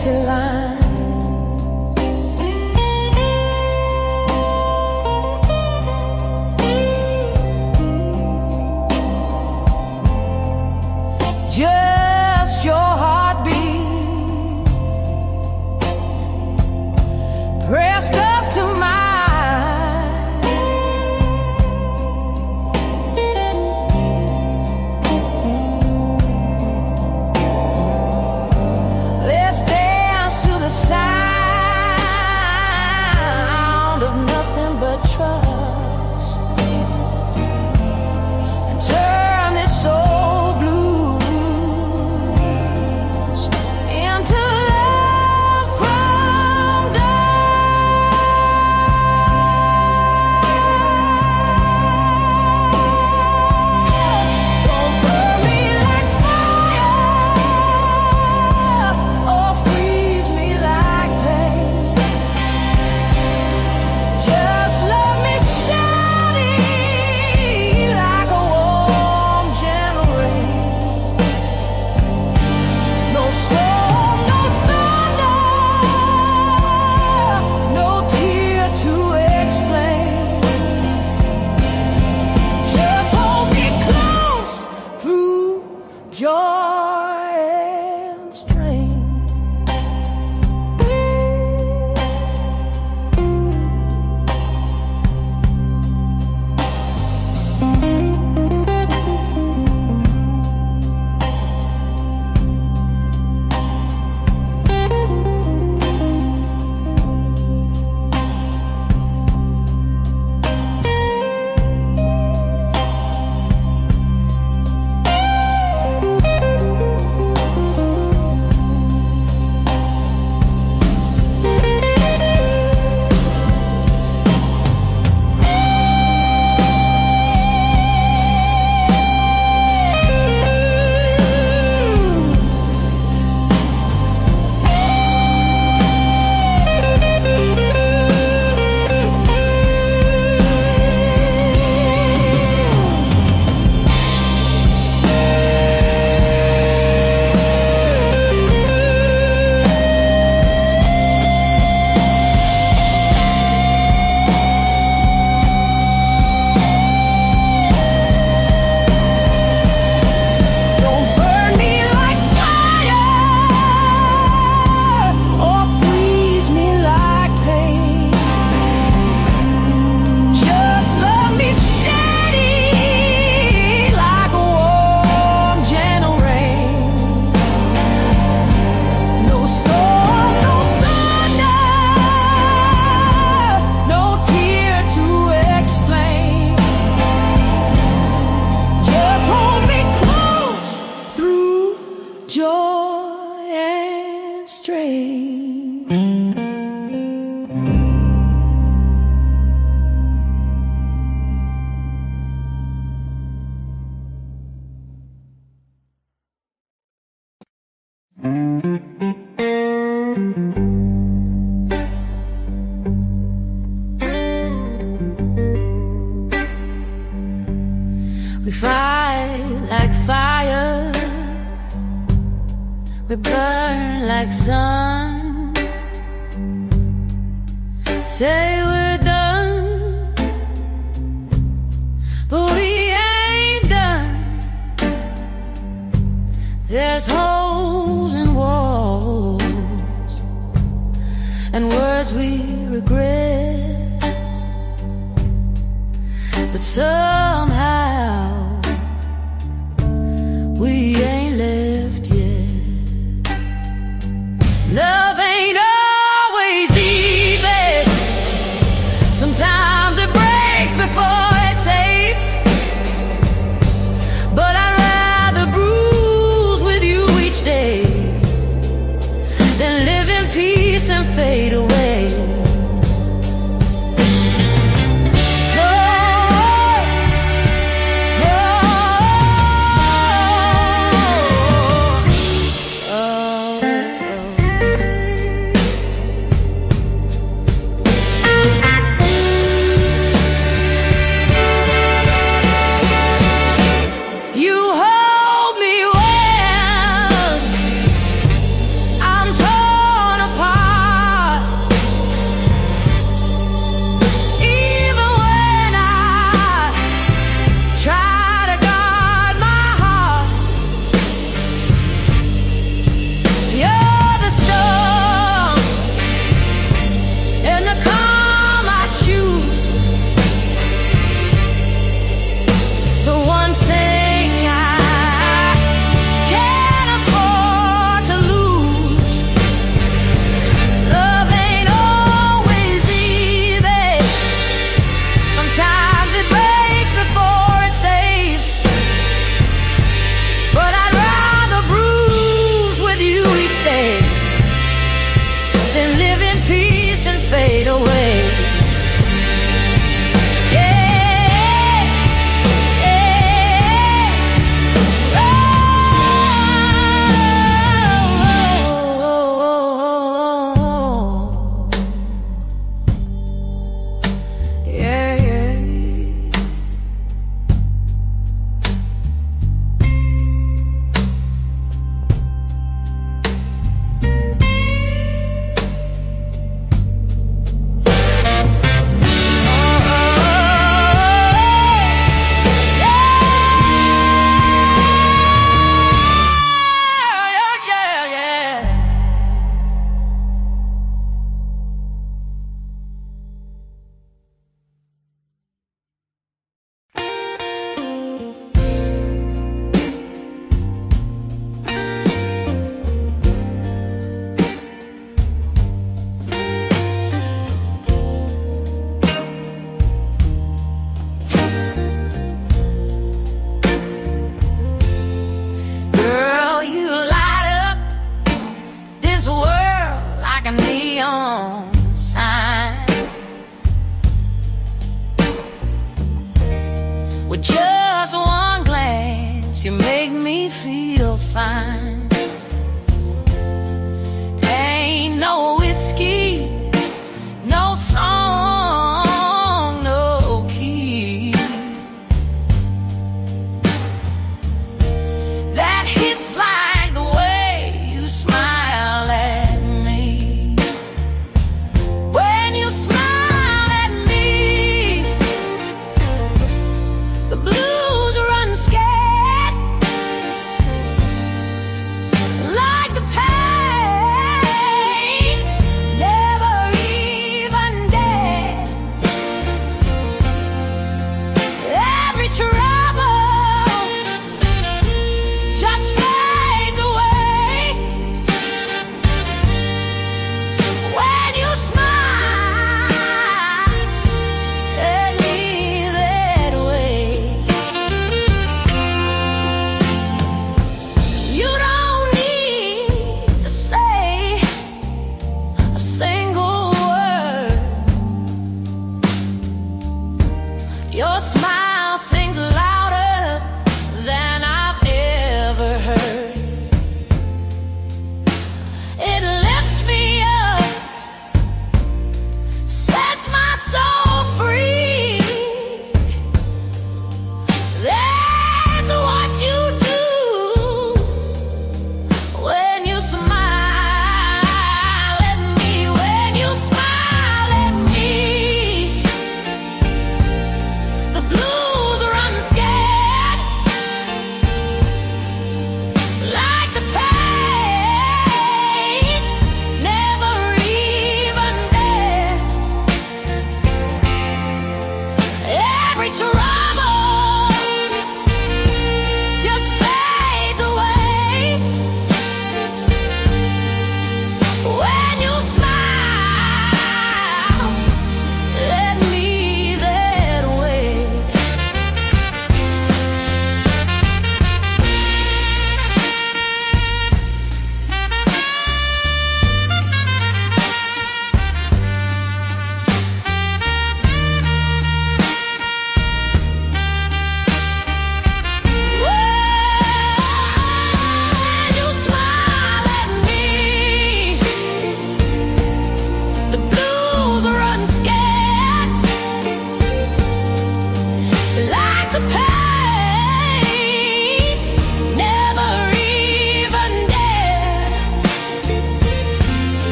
起来 and words we regret, but somehow we ain't feel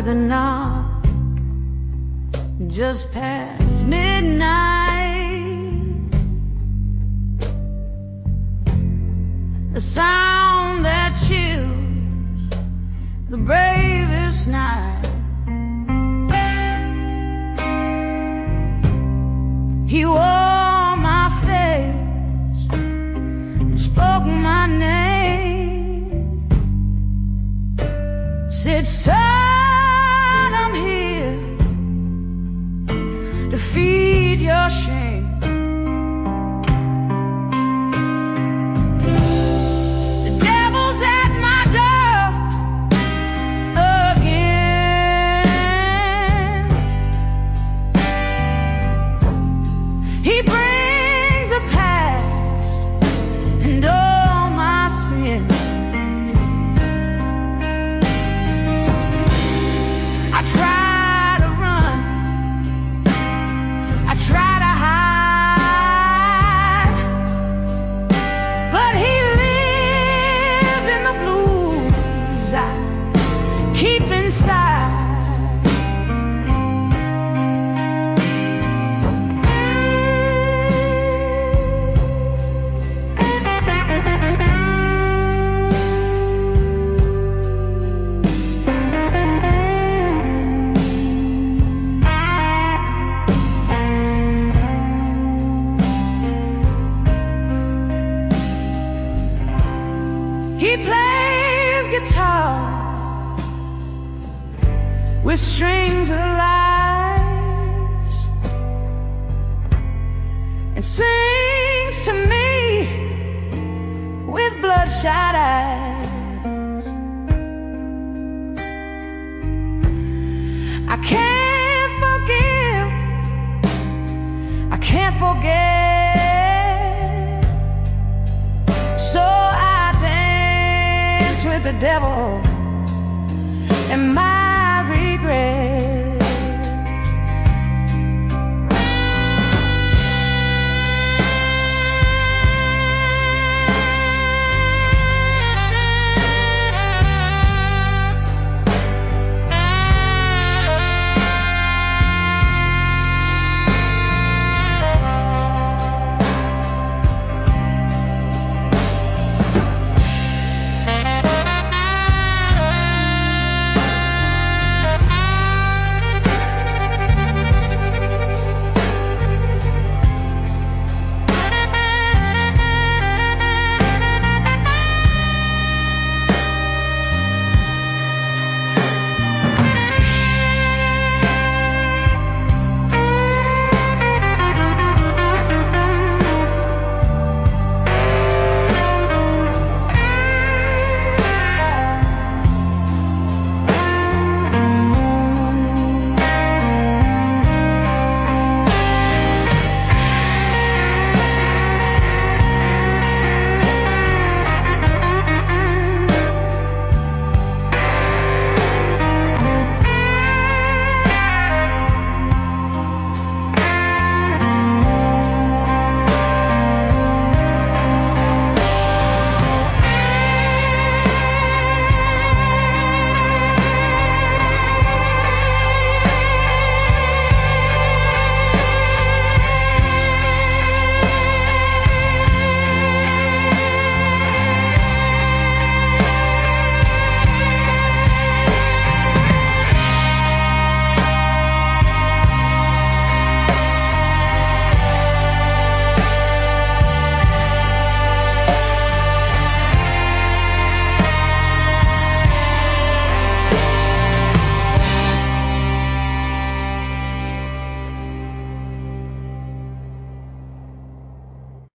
heard the knock. Just past